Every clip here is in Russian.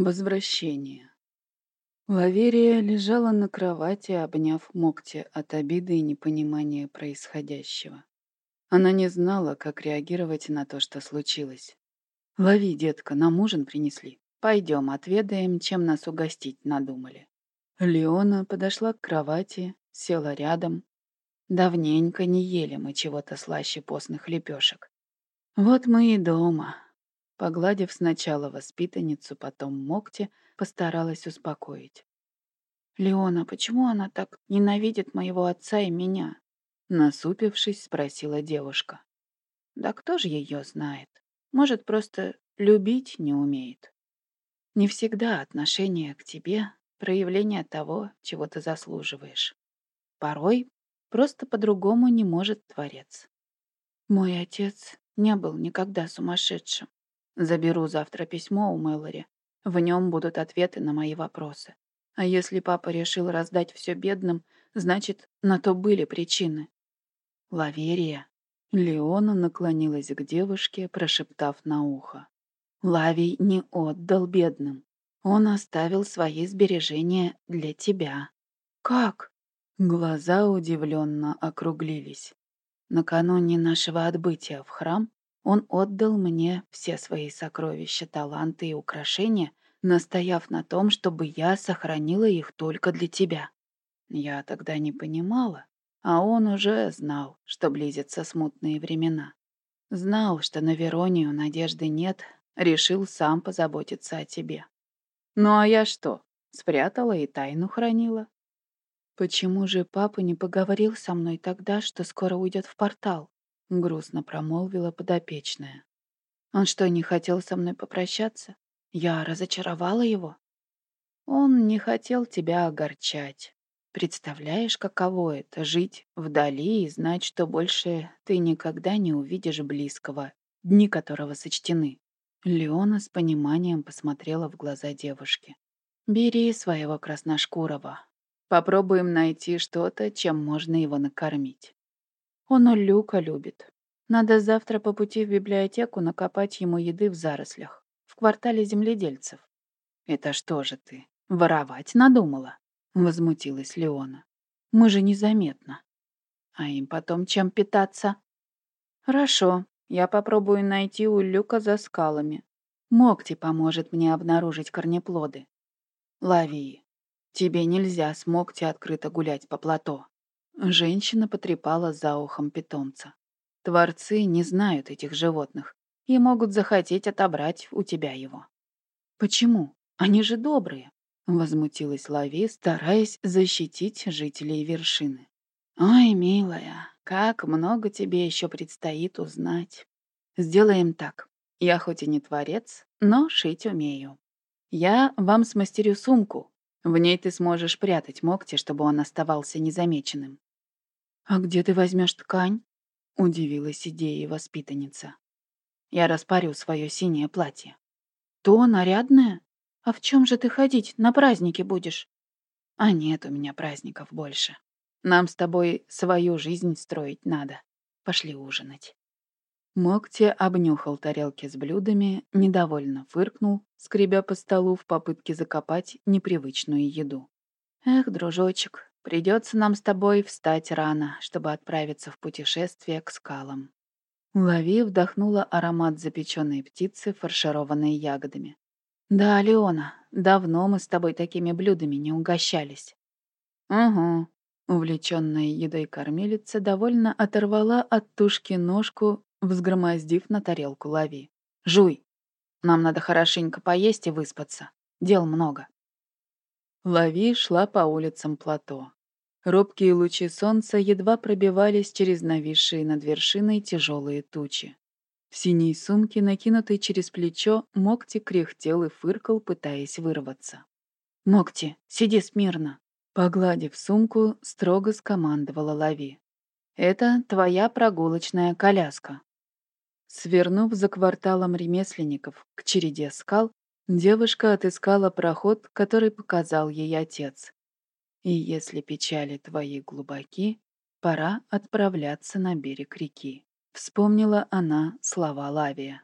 Возвращение. Лаверия лежала на кровати, обняв Мокти от обиды и непонимания происходящего. Она не знала, как реагировать на то, что случилось. «Лови, детка, нам ужин принесли. Пойдем, отведаем, чем нас угостить надумали». Леона подошла к кровати, села рядом. Давненько не ели мы чего-то слаще постных лепешек. «Вот мы и дома», Погладив сначала воспитанницу, потом Мокти, постаралась успокоить. «Леона, почему она так ненавидит моего отца и меня?» Насупившись, спросила девушка. «Да кто же ее знает? Может, просто любить не умеет. Не всегда отношение к тебе — проявление того, чего ты заслуживаешь. Порой просто по-другому не может Творец. Мой отец не был никогда сумасшедшим. Заберу завтра письмо у Мэлори. В нем будут ответы на мои вопросы. А если папа решил раздать все бедным, значит, на то были причины. Лаверия. Леона наклонилась к девушке, прошептав на ухо. Лавий не отдал бедным. Он оставил свои сбережения для тебя. Как? Глаза удивленно округлились. Накануне нашего отбытия в храм он отдал мне все свои сокровища, таланты и украшения, настояв на том, чтобы я сохранила их только для тебя. Я тогда не понимала, а он уже знал, что близятся смутные времена. Знал, что на Веронию надежды нет, решил сам позаботиться о тебе. Ну а я что, спрятала и тайну хранила? Почему же папа не поговорил со мной тогда, что скоро уйдет в портал? — грустно промолвила подопечная. «Он что, не хотел со мной попрощаться? Я разочаровала его?» «Он не хотел тебя огорчать. Представляешь, каково это — жить вдали и знать, что больше ты никогда не увидишь близкого, дни которого сочтены?» Леона с пониманием посмотрела в глаза девушки. «Бери своего красношкурого. Попробуем найти что-то, чем можно его накормить. Он Люка любит. Надо завтра по пути в библиотеку накопать ему еды в зарослях, в квартале земледельцев. «Это что же ты, воровать надумала?» — возмутилась Леона. «Мы же незаметно. А им потом чем питаться?» «Хорошо, я попробую найти у Люка за скалами. Мокти поможет мне обнаружить корнеплоды. Лови. Тебе нельзя с Мокти открыто гулять по плато. Женщина потрепала за ухом питомца. Творцы не знают этих животных и могут захотеть отобрать у тебя его. Почему? Они же добрые, возмутилась Лави, стараясь защитить жителей вершины. Ой, милая, как много тебе еще предстоит узнать. Сделаем так. Я хоть и не творец, но шить умею. Я вам смастерю сумку. В ней ты сможешь прятать Мокти, чтобы он оставался незамеченным. «А где ты возьмешь ткань?» — удивилась идеей воспитанница. «Я распарю свое синее платье». «То нарядное? А в чем же ты ходить на праздники будешь?» «А нет у меня праздников больше. Нам с тобой свою жизнь строить надо. Пошли ужинать». Мокти обнюхал тарелки с блюдами, недовольно фыркнул, скребя по столу в попытке закопать непривычную еду. «Эх, дружочек, Придется нам с тобой встать рано, чтобы отправиться в путешествие к скалам. Лави вдохнула аромат запеченной птицы, фаршированной ягодами. Да, Леона, давно мы с тобой такими блюдами не угощались. Угу. Увлеченная едой кормилица довольно оторвала от тушки ножку, взгромоздив на тарелку лави. Жуй. Нам надо хорошенько поесть и выспаться. Дел много. Лави шла по улицам плато. Робкие лучи солнца едва пробивались через нависшие над вершиной тяжелые тучи. В синей сумке, накинутой через плечо, Мокти кряхтел и фыркал, пытаясь вырваться. «Мокти, сиди смирно!» Погладив сумку, строго скомандовала Лави. «Это твоя прогулочная коляска». Свернув за кварталом ремесленников к череде скал, девушка отыскала проход, который показал ей отец. И если печали твои глубоки, пора отправляться на берег реки. Вспомнила она слова Лавия.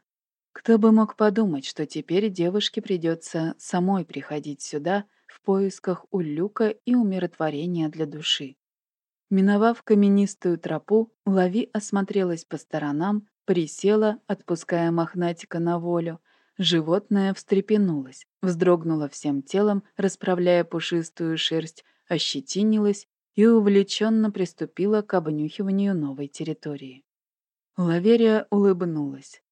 Кто бы мог подумать, что теперь девушке придется самой приходить сюда в поисках улюка и умиротворения для души. Миновав каменистую тропу, Лави осмотрелась по сторонам, присела, отпуская мохнатика на волю. Животное встрепенулось, вздрогнуло всем телом, расправляя пушистую шерсть, ощетинилось и увлеченно приступила к обнюхиванию новой территории. Лаверия улыбнулась.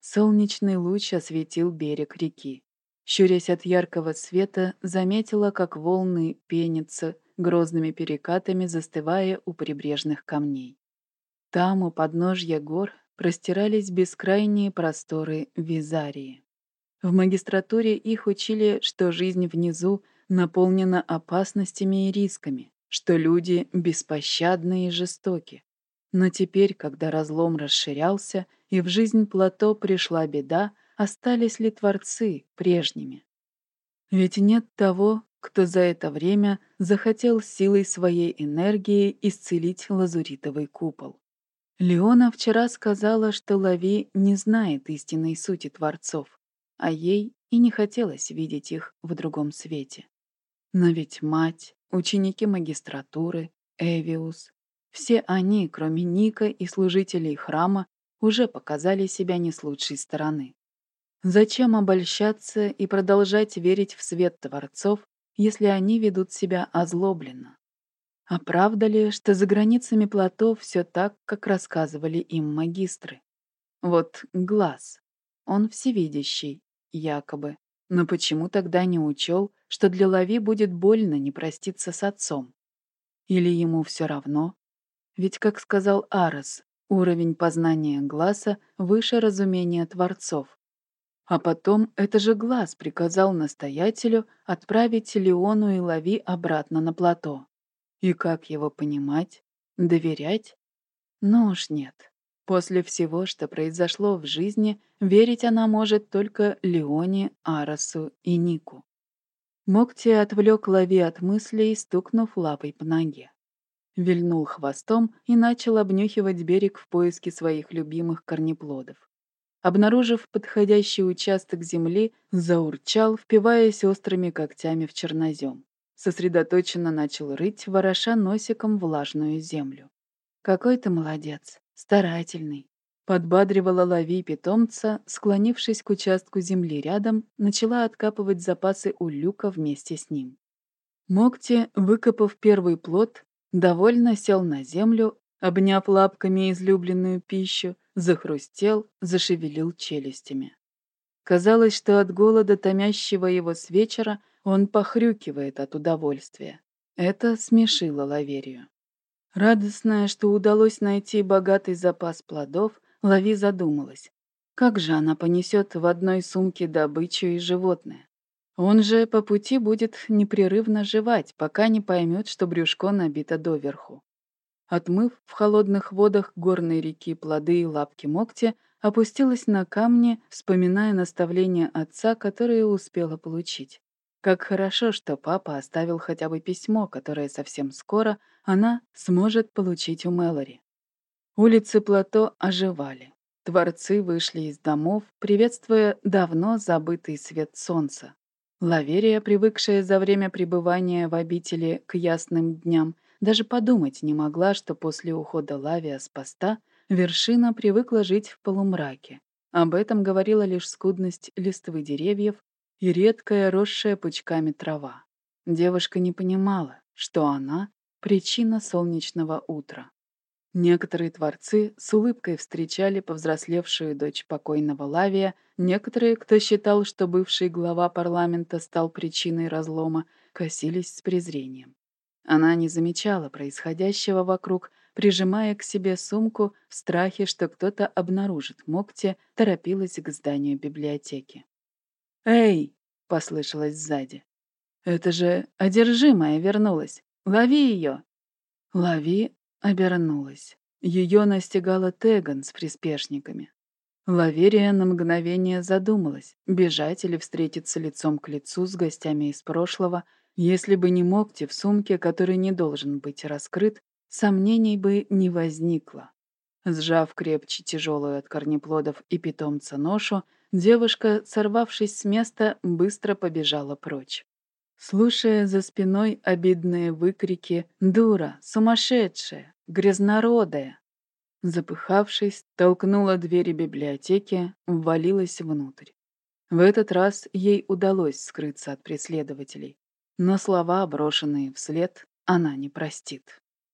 Солнечный луч осветил берег реки. Щурясь от яркого света, заметила, как волны пенятся, грозными перекатами застывая у прибрежных камней. Там, у подножья гор, простирались бескрайние просторы Визарии. В магистратуре их учили, что жизнь внизу наполнена опасностями и рисками, что люди беспощадны и жестоки. Но теперь, когда разлом расширялся, и в жизнь плато пришла беда, остались ли творцы прежними? Ведь нет того, кто за это время захотел силой своей энергии исцелить лазуритовый купол. Леона вчера сказала, что Лави не знает истинной сути творцов, а ей и не хотелось видеть их в другом свете. Но ведь мать, ученики магистратуры, Эвиус, все они, кроме Ника и служителей храма, уже показали себя не с лучшей стороны. Зачем обольщаться и продолжать верить в свет Творцов, если они ведут себя озлобленно? А правда ли, что за границами плато все так, как рассказывали им магистры? Вот глаз. Он всевидящий, якобы. Но почему тогда не учел, что для Лави будет больно не проститься с отцом? Или ему все равно? Ведь, как сказал Арес, уровень познания глаза выше разумения творцов. А потом это же глаз приказал настоятелю отправить Леону и Лави обратно на плато. И как его понимать? Доверять? Ну уж нет. После всего, что произошло в жизни, верить она может только Леоне, Арасу и Нику. Мокти отвлек Лави от мыслей, стукнув лапой по ноге. Вильнул хвостом и начал обнюхивать берег в поиске своих любимых корнеплодов. Обнаружив подходящий участок земли, заурчал, впиваясь острыми когтями в чернозем. Сосредоточенно начал рыть, вороша носиком влажную землю. «Какой ты молодец, старательный!» Подбадривала лови питомца, склонившись к участку земли рядом, начала откапывать запасы у люка вместе с ним. Мокти, выкопав первый плод, довольно сел на землю, обняв лапками излюбленную пищу, захрустел, зашевелил челюстями. Казалось, что от голода, томящего его с вечера, он похрюкивает от удовольствия. Это смешило Лаверию. Радостная, что удалось найти богатый запас плодов, Лави задумалась. Как же она понесет в одной сумке добычу и животное? Он же по пути будет непрерывно жевать, пока не поймет, что брюшко набито доверху. Отмыв в холодных водах горной реки плоды и лапки мокти, опустилась на камни, вспоминая наставления отца, которые успела получить. Как хорошо, что папа оставил хотя бы письмо, которое совсем скоро она сможет получить у Мэлори. Улицы плато оживали. Творцы вышли из домов, приветствуя давно забытый свет солнца. Лаверия, привыкшая за время пребывания в обители к ясным дням, даже подумать не могла, что после ухода Лавия с поста вершина привыкла жить в полумраке. Об этом говорила лишь скудность листвы деревьев и редкая, росшая пучками трава. Девушка не понимала, что она — причина солнечного утра. Некоторые творцы с улыбкой встречали повзрослевшую дочь покойного Лавия, некоторые, кто считал, что бывший глава парламента стал причиной разлома, косились с презрением. Она не замечала происходящего вокруг, прижимая к себе сумку в страхе, что кто-то обнаружит Мокте, торопилась к зданию библиотеки. «Эй!» — послышалось сзади. «Это же одержимая вернулась! Лови ее!» Лови обернулась. Ее настигала Теган с приспешниками. Лаверия на мгновение задумалась, бежать или встретиться лицом к лицу с гостями из прошлого, если бы не Мокти в сумке, который не должен быть раскрыт, сомнений бы не возникло. Сжав крепче тяжелую от корнеплодов и питомца ношу, Девушка, сорвавшись с места, быстро побежала прочь. Слушая за спиной обидные выкрики «Дура! Сумасшедшая! Грязнородая!» Запыхавшись, толкнула двери библиотеки, ввалилась внутрь. В этот раз ей удалось скрыться от преследователей, но слова, брошенные вслед, она не простит.